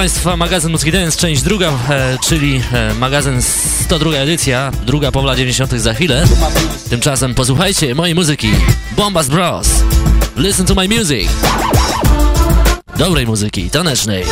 Państwa, magazyn Muzyki Dance, część druga, e, czyli e, magazyn 102 edycja, druga połowa 90 za chwilę. Tymczasem posłuchajcie mojej muzyki. Bombas Bros. Listen to my music. Dobrej muzyki, tanecznej.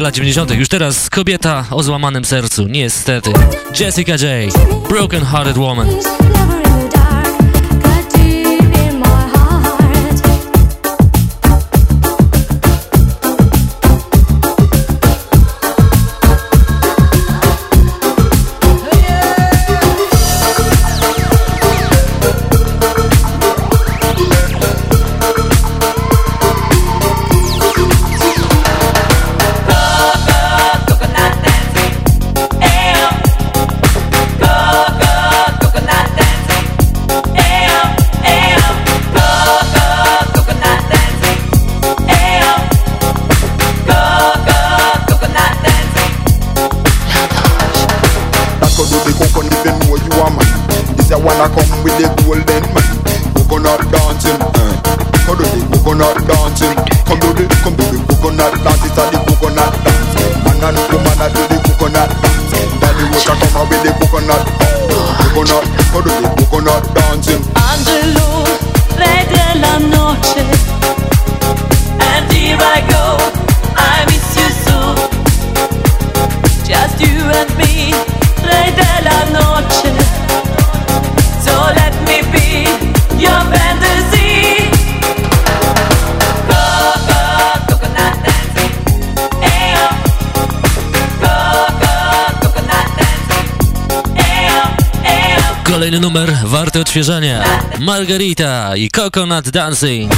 Lat 90. Już teraz kobieta o złamanym sercu, niestety. Jessica J. Broken Hearted Woman. I come with the Kolejny numer warty odświeżenia. Margarita i Coconut Dancing.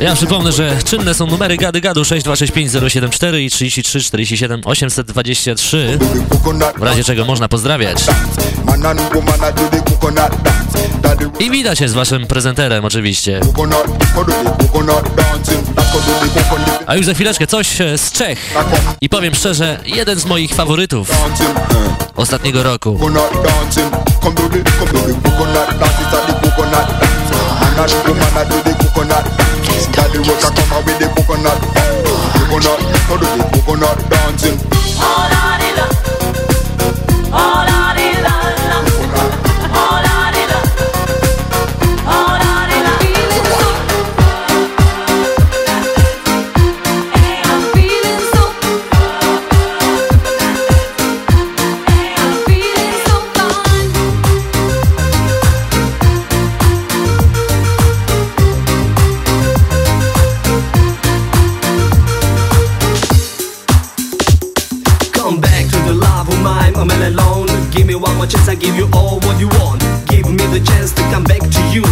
Ja przypomnę, że czynne są numery gady gadu 6265074 i 33 47 823. W razie czego można pozdrawiać. I widać się z waszym prezenterem oczywiście. A już za chwileczkę coś e, z Czech. I powiem szczerze, jeden z moich faworytów ostatniego roku. Daddy was a come out with the coconut. Coconut, how do the coconut dancing? All All I give you all what you want. Give me the chance to come back to you.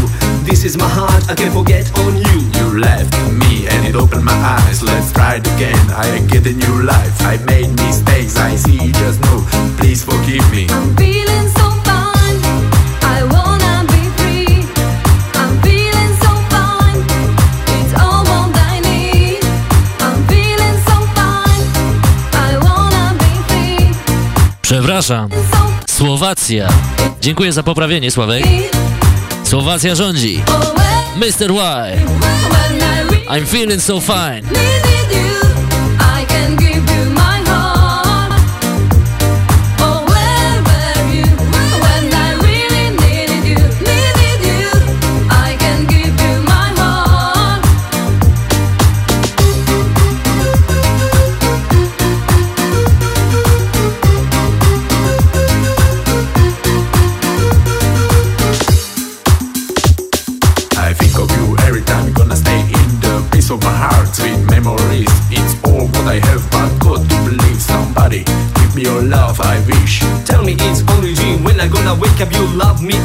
This is my heart, I can't forget on you. You left me and it opened my eyes. Let's try it again. I get a new life. I made mistakes. I see, just know. Please forgive me. I'm feeling so fine. I wanna be free. I'm feeling so fine. It's all what I need. I'm feeling so fine. I wanna be free. Przepraszam. Słowacja. Dziękuję za poprawienie, Sławek. Słowacja rządzi. Mr. Y. I'm feeling so fine.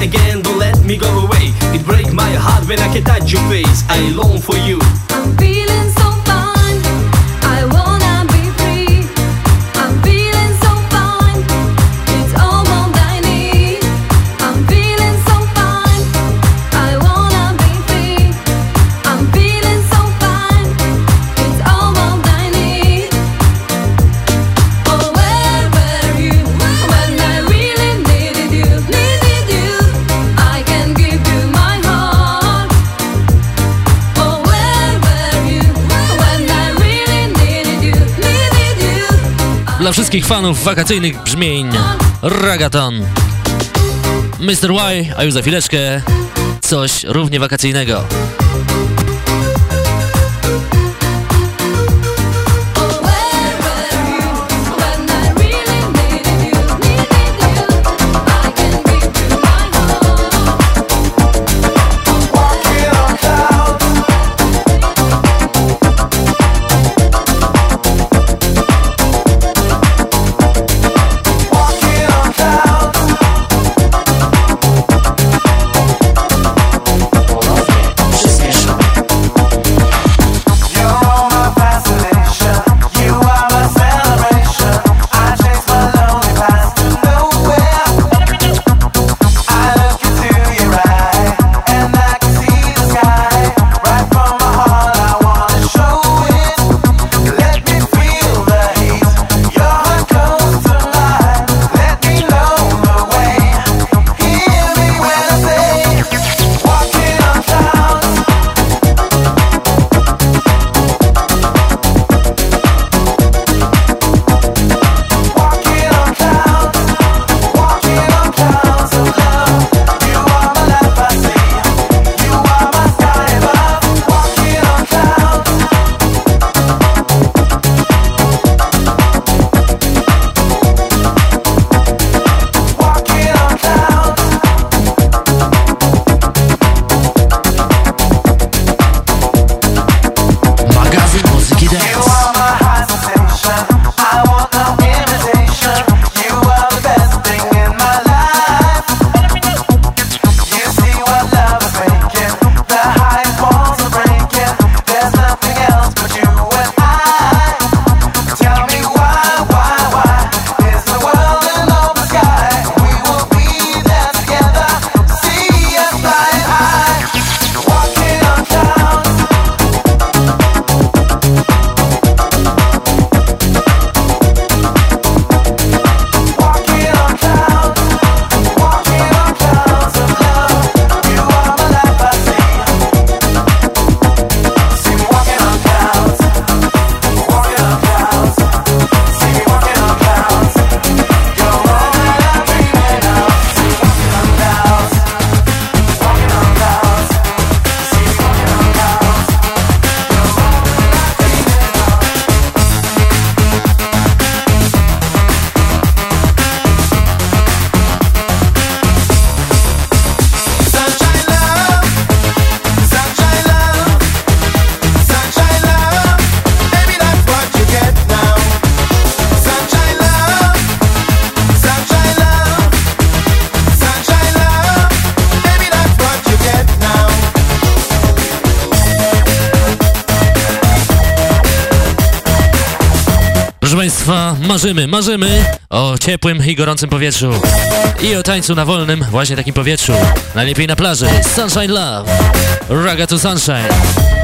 Again, don't let me go away. It breaks my heart when I can touch your face. I long for you. Wszystkich fanów wakacyjnych brzmień Ragaton. Mr. Y, a już za chwileczkę coś równie wakacyjnego. Marzymy, o ciepłym i gorącym powietrzu. I o tańcu na wolnym, właśnie takim powietrzu. Najlepiej na plaży. Sunshine Love. Raga to Sunshine.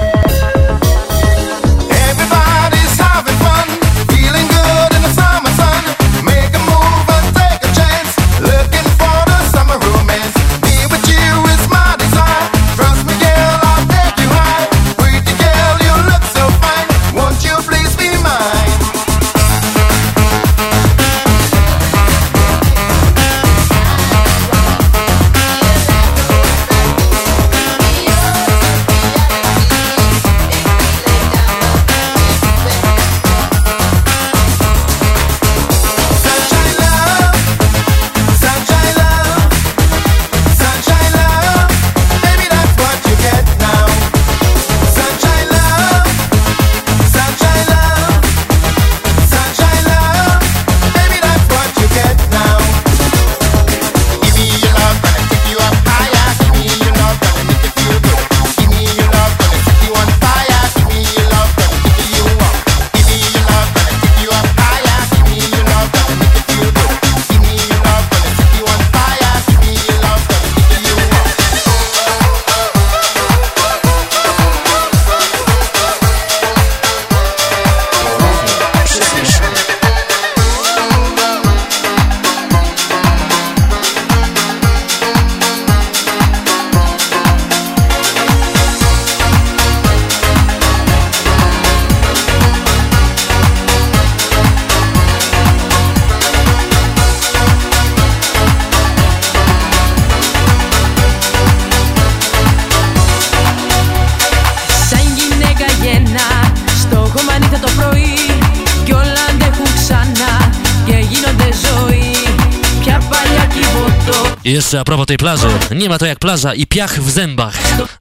jeszcze a propos tej plaży. Nie ma to jak plaża i piach w zębach.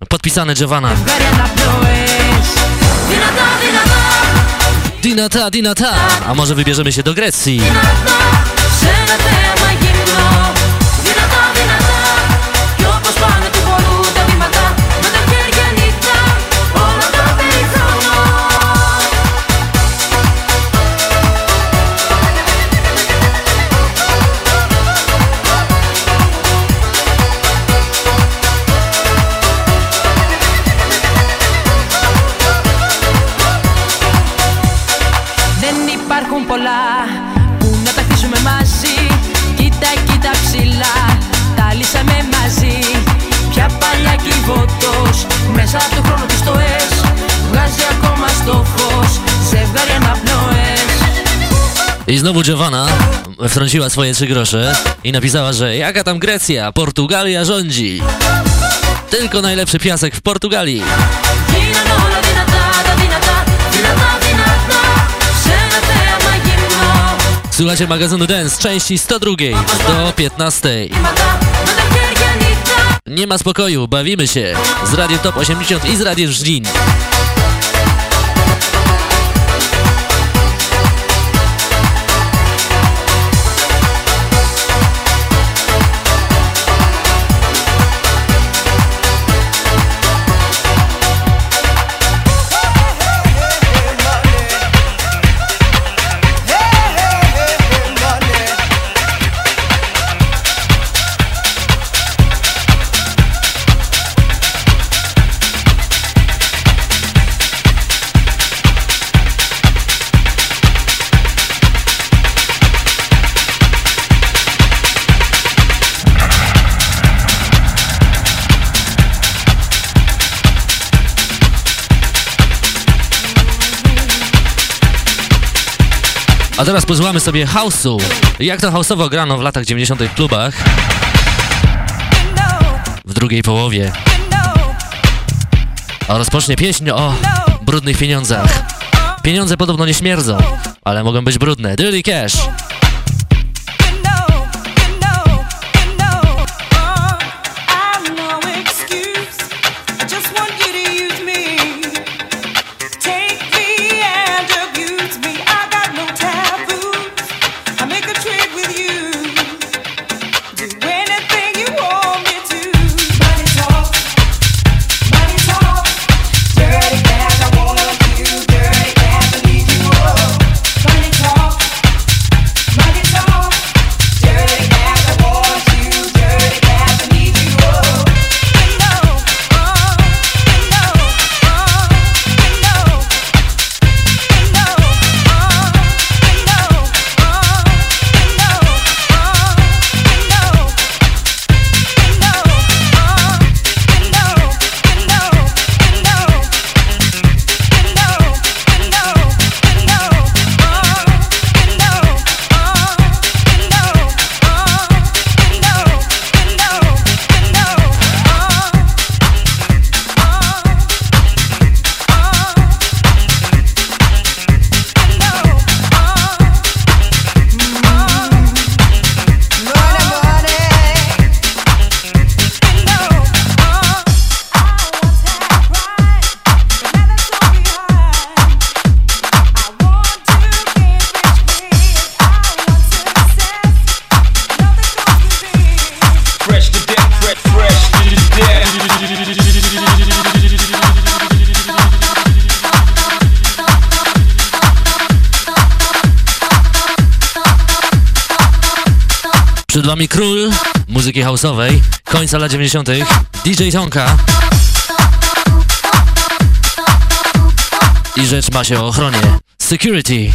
Podpisane Giovanna. Dinata, Dinata. A może wybierzemy się do Grecji? Υπάρχουν πολλά που να τα χτίσουμε μαζί Κοίτα, κοίτα ψηλά, τα λύσαμε μαζί Πια παλιά κυβωτός, μέσα από το χρόνο της το ες Βγάζει ακόμα στο φως, ζευγάρι αναπνοές I znowu Giovanna wtrąciła swoje trzy grosze i napisała, że jaka tam Grecja, Portugalia rządzi. Tylko najlepszy piasek w Portugalii. Słuchajcie magazynu Dance, części 102 do 15. Nie ma spokoju, bawimy się z Radio Top 80 i z Radio Żlin. Teraz pozłamy sobie house'u. Jak to house'owo grano w latach 90 w klubach w drugiej połowie. A rozpocznie pieśń o brudnych pieniądzach. Pieniądze podobno nie śmierdzą, ale mogą być brudne. Dirty Cash. DJ Tonka. I rzecz ma się o ochronie. Security.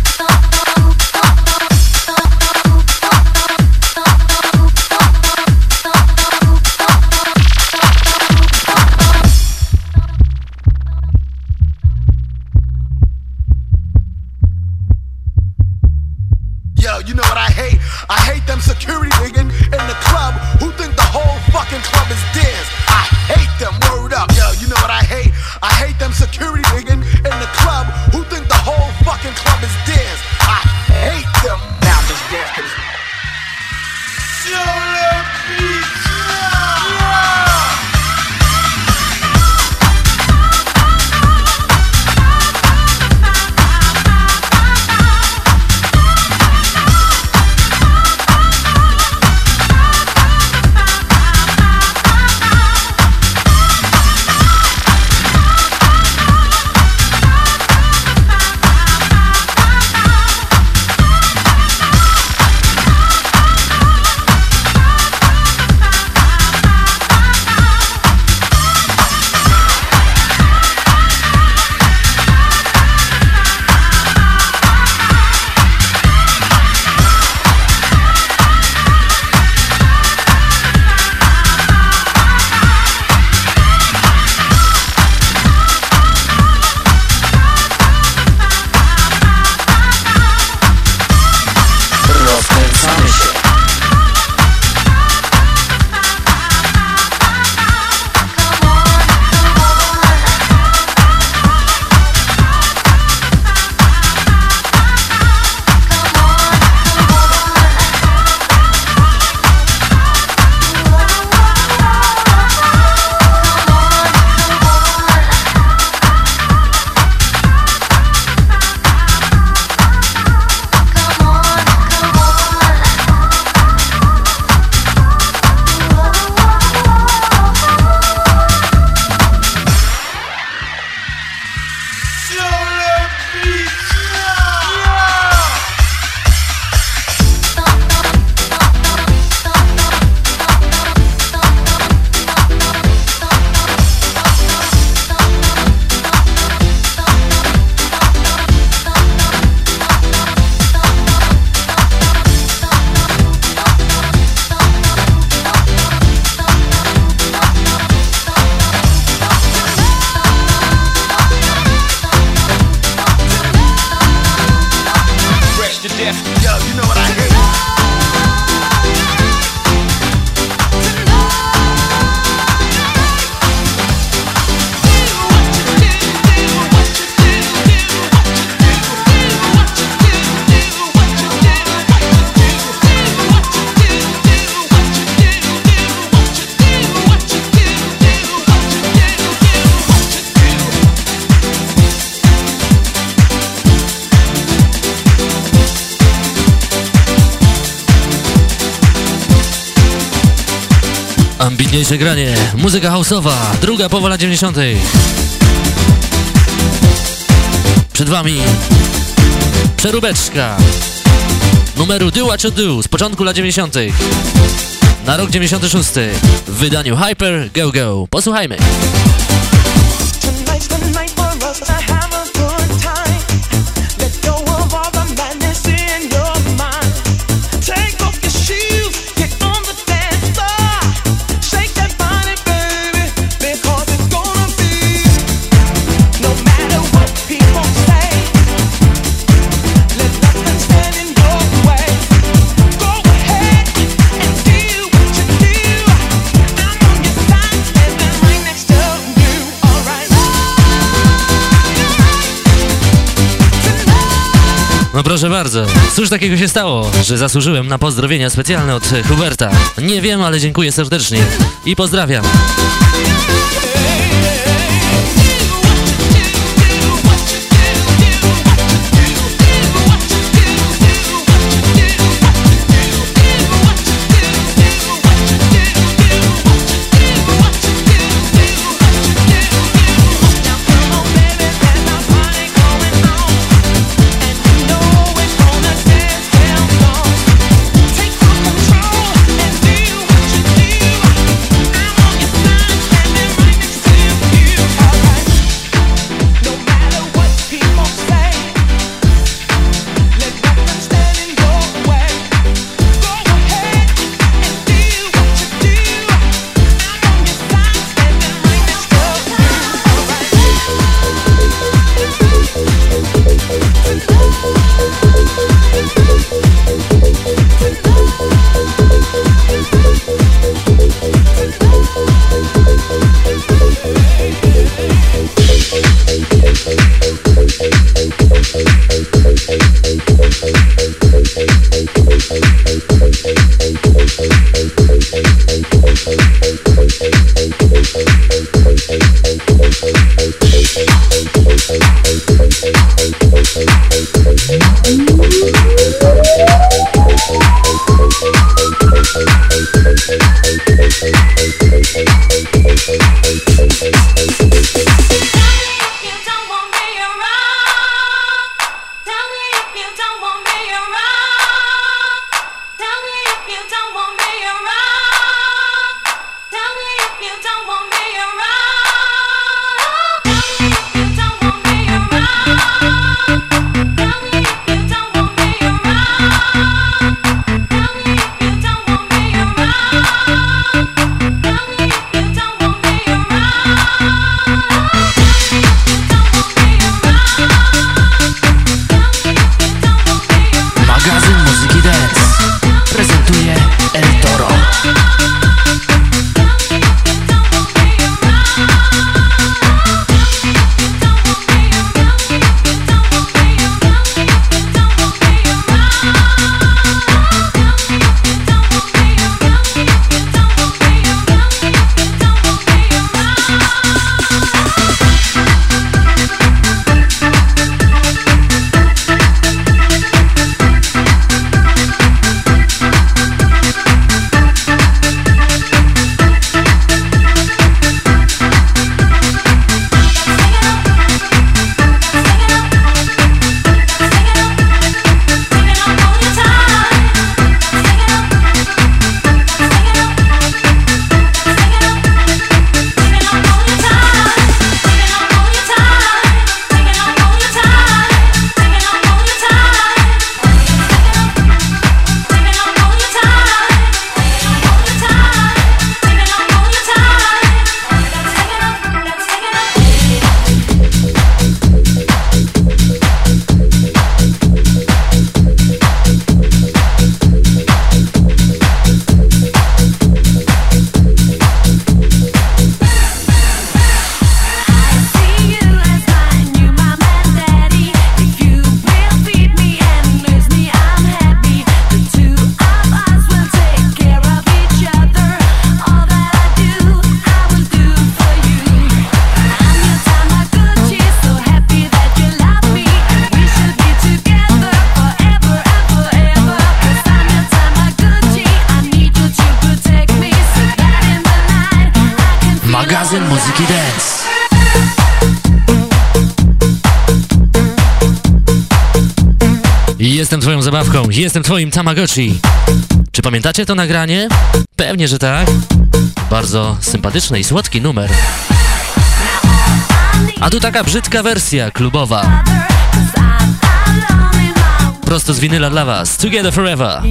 granie. Muzyka houseowa, druga połowa lat 90. Przed wami przeróbeczka numeru Do What You Do z początku lat 90. na rok 96 w wydaniu Hyper Go Go. Posłuchajmy. Proszę bardzo. Cóż takiego się stało, że zasłużyłem na pozdrowienia specjalne od Huberta? Nie wiem, ale dziękuję serdecznie i pozdrawiam. Jestem twoim Tamagotchi. Czy pamiętacie to nagranie? Pewnie, że tak. Bardzo sympatyczny i słodki numer. A tu taka brzydka wersja klubowa. Prosto z winyla dla was. Together Forever.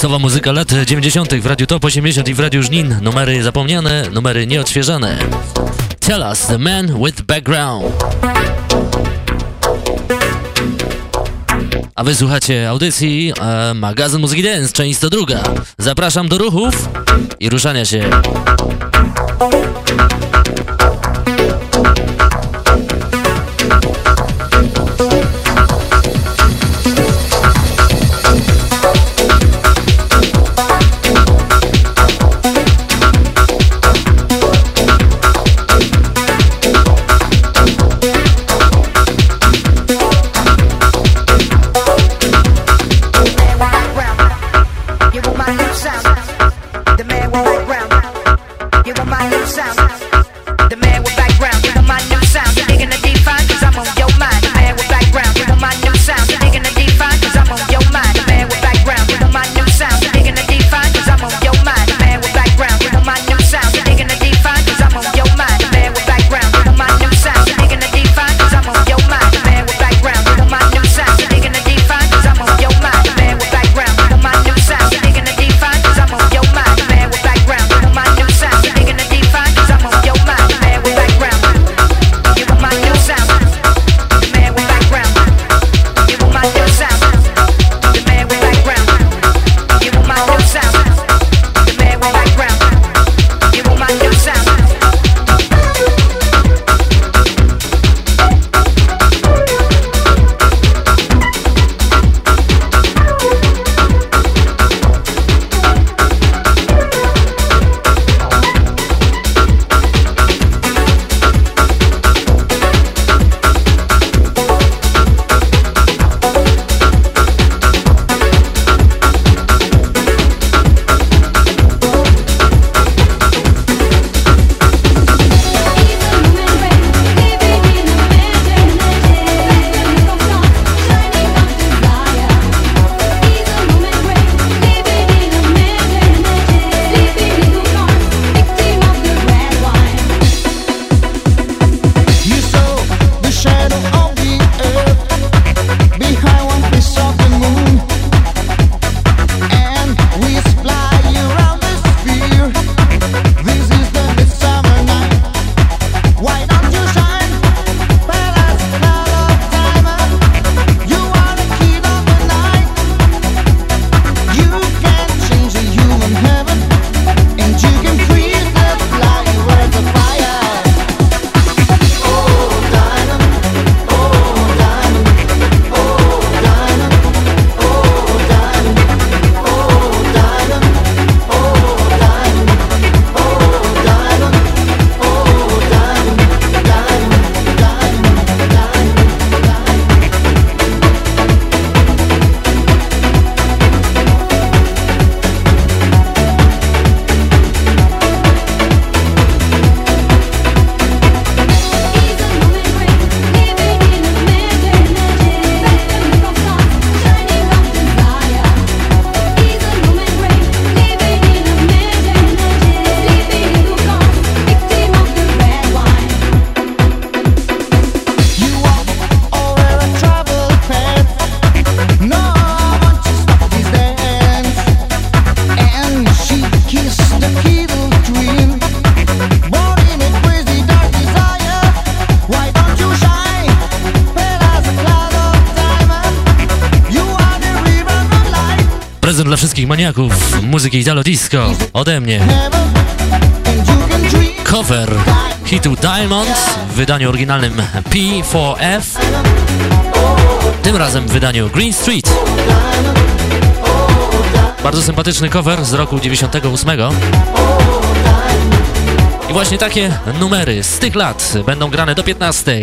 Dansowa muzyka lat 90. w Radiu Top 80 i w Radiu Żnin. Numery zapomniane, numery nieodświeżane. Tell us the man with background. A wysłuchacie audycji e, Magazyn Muzyki Dance, część 102. Zapraszam do ruchów i ruszania się. muzyki Italo Disco ode mnie. Cover hitu Diamond w wydaniu oryginalnym P4F, tym razem w wydaniu Green Street. Bardzo sympatyczny cover z roku 98. I właśnie takie numery z tych lat będą grane do 15.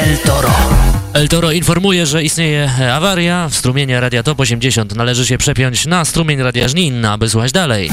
El Toro. El Toro informuje, że istnieje awaria w strumieniu Radia Top 80. Należy się przepiąć na strumień Radia Żnin, aby słuchać dalej.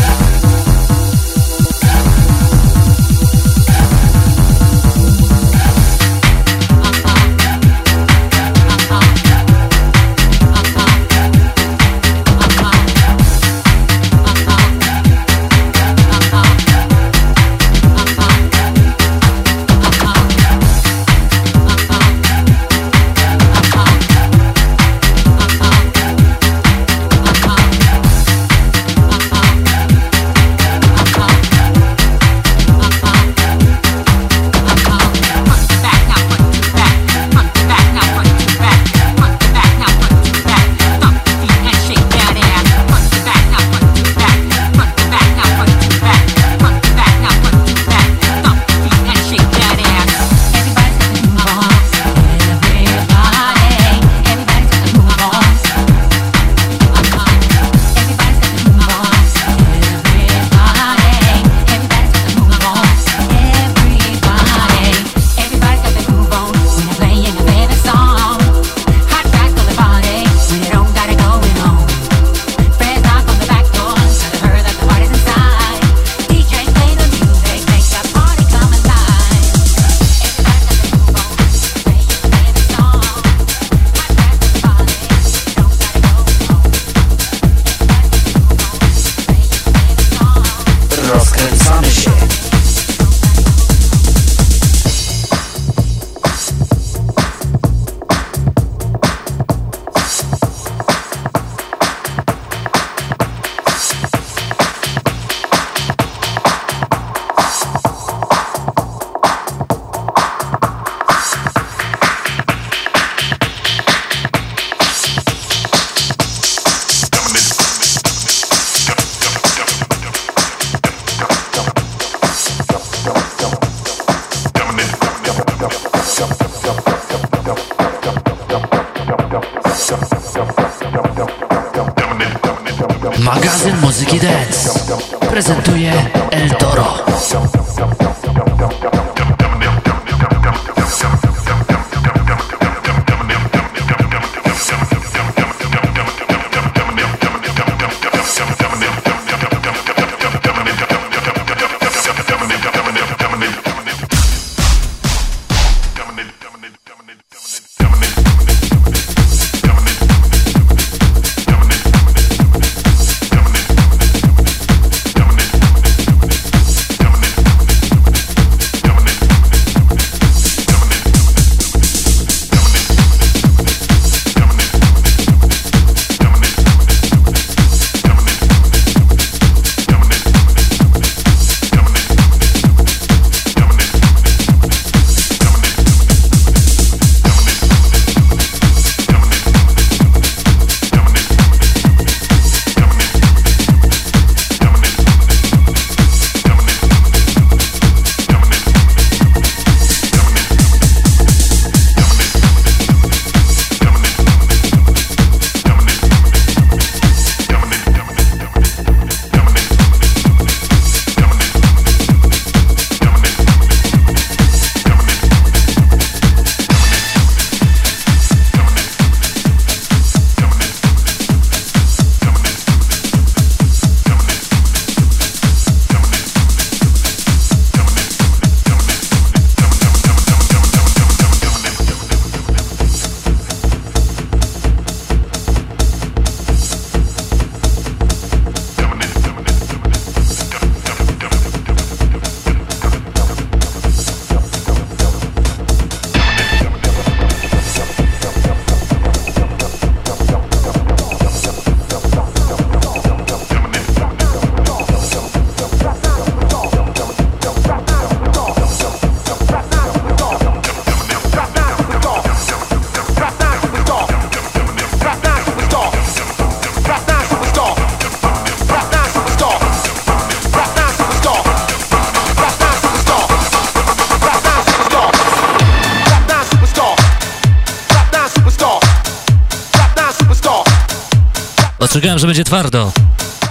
Czekałem, że będzie twardo.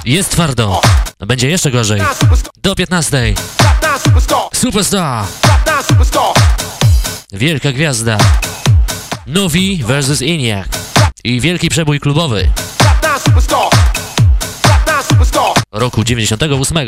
Jest twardo. No będzie jeszcze gorzej. Do 15. Superstar. Wielka gwiazda. Nowi vs. Iniak. I wielki przebój klubowy. Roku 98.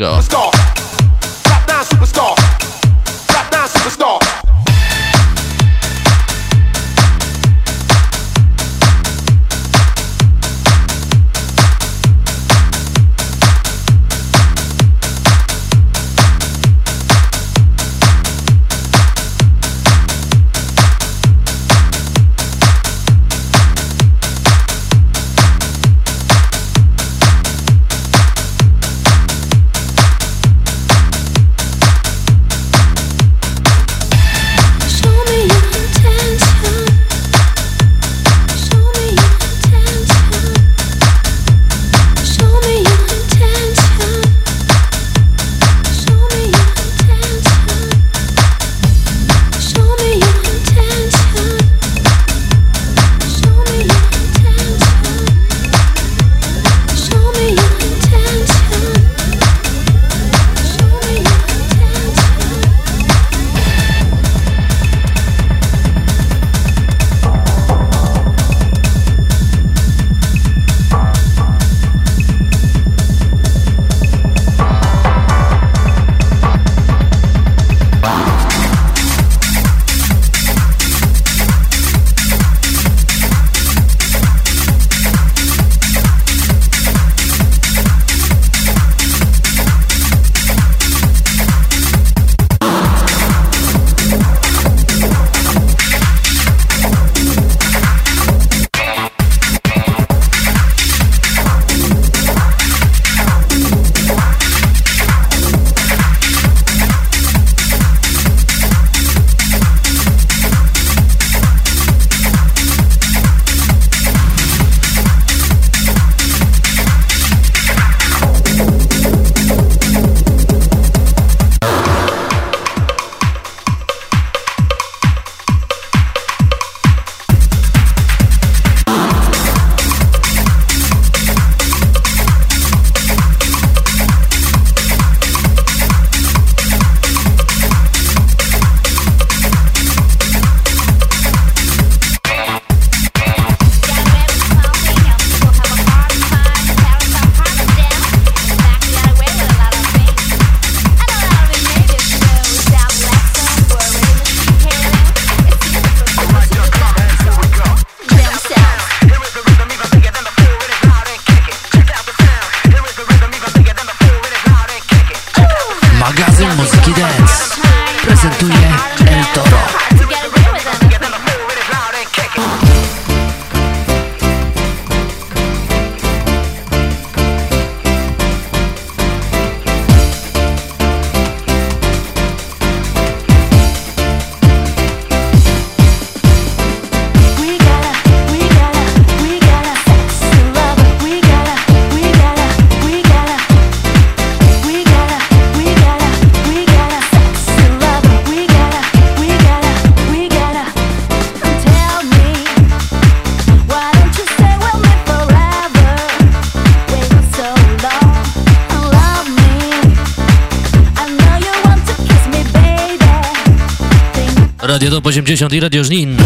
60 i Radio Żnin.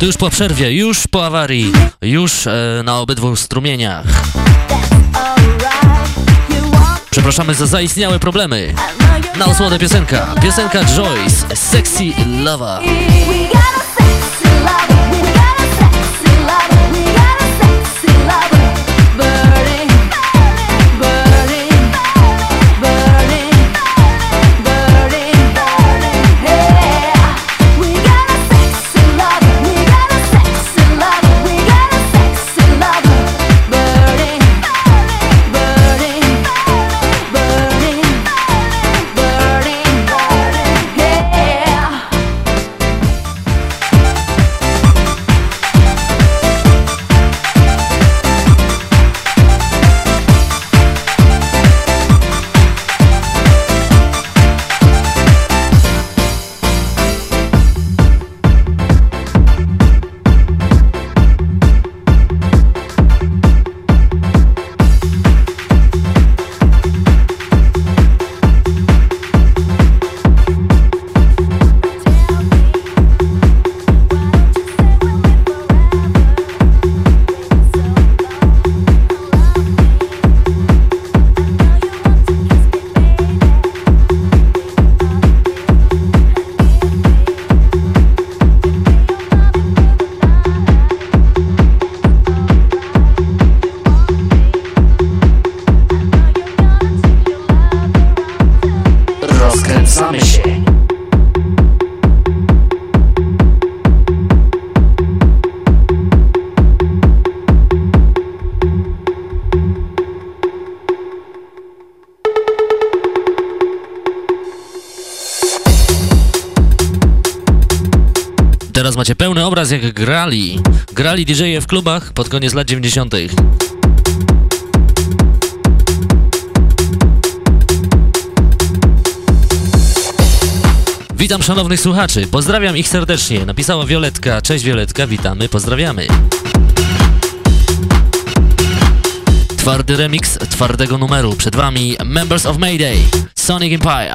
To już po przerwie, już po awarii, już e, na obydwu strumieniach. Przepraszamy za zaistniałe problemy. Na osłodę piosenka. Piosenka Joyce, Sexy Lover. Grali. Grali DJ-e w klubach pod koniec lat 90. Witam szanownych słuchaczy, pozdrawiam ich serdecznie. Napisała Violetka. Cześć Violetka, witamy, pozdrawiamy. Twardy remix twardego numeru. Przed wami Members of Mayday, Sonic Empire.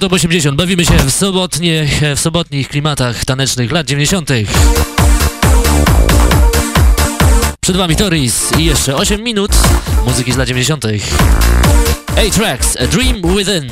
Radio Top 80. Bawimy się w, sobotnie, w sobotnich klimatach tanecznych lat 90. Przed wami Toris i jeszcze 8 minut muzyki z lat 90. A-Tracks, A Dream Within.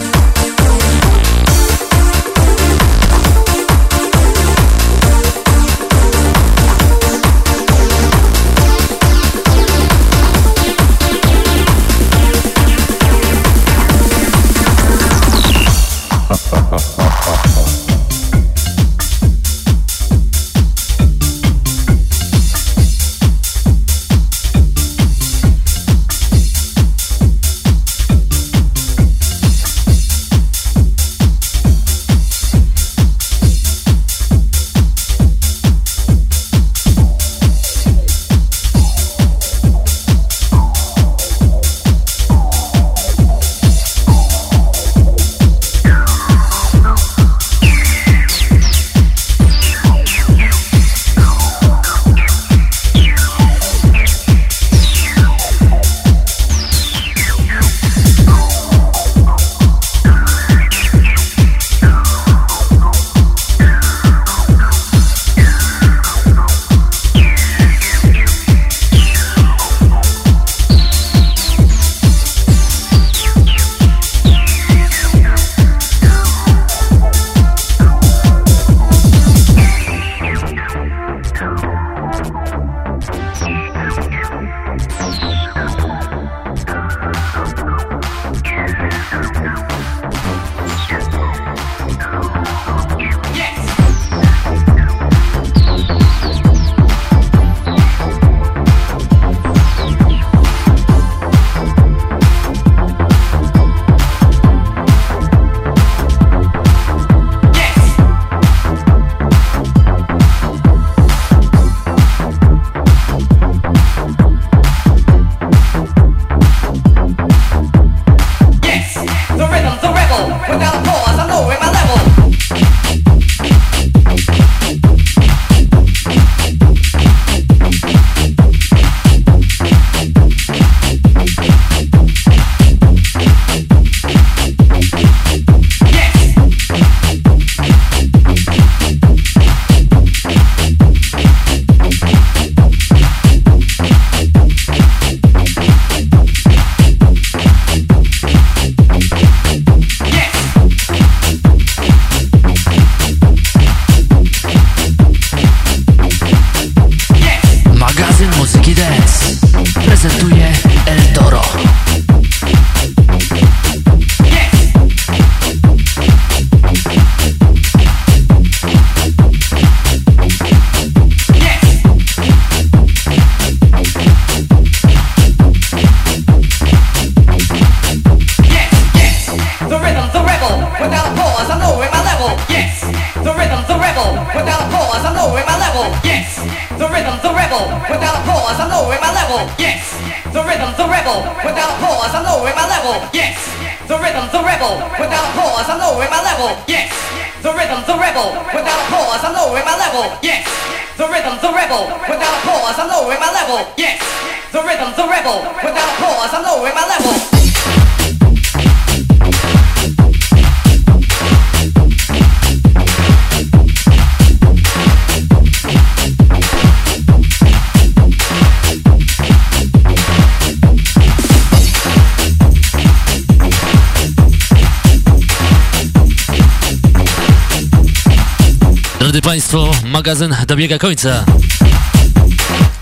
Dobiega końca.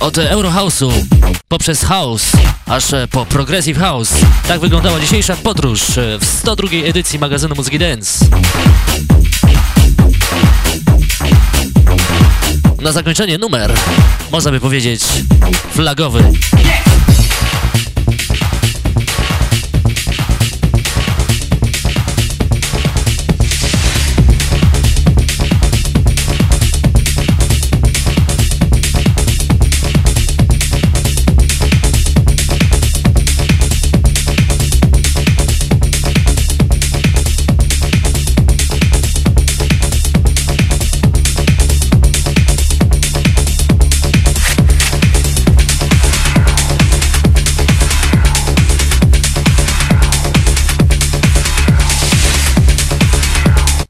Od Eurohouse'u poprzez House, aż po Progressive House. Tak wyglądała dzisiejsza podróż w 102 edycji magazynu Muzyki Dance. Na zakończenie numer, można by powiedzieć, flagowy.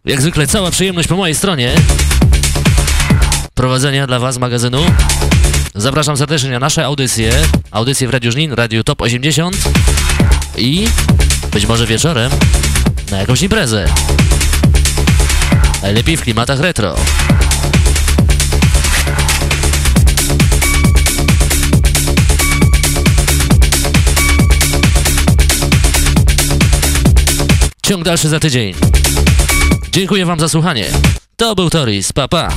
Jak zwykle cała przyjemność po mojej stronie prowadzenia dla Was magazynu. Zapraszam serdecznie na nasze audycje, audycje w Radiu Żnin, Radiu Top 80 i być może wieczorem na jakąś imprezę. Najlepiej w klimatach retro. Ciąg dalszy za tydzień. Dziękuję Wam za słuchanie. To był Toris, pa pa.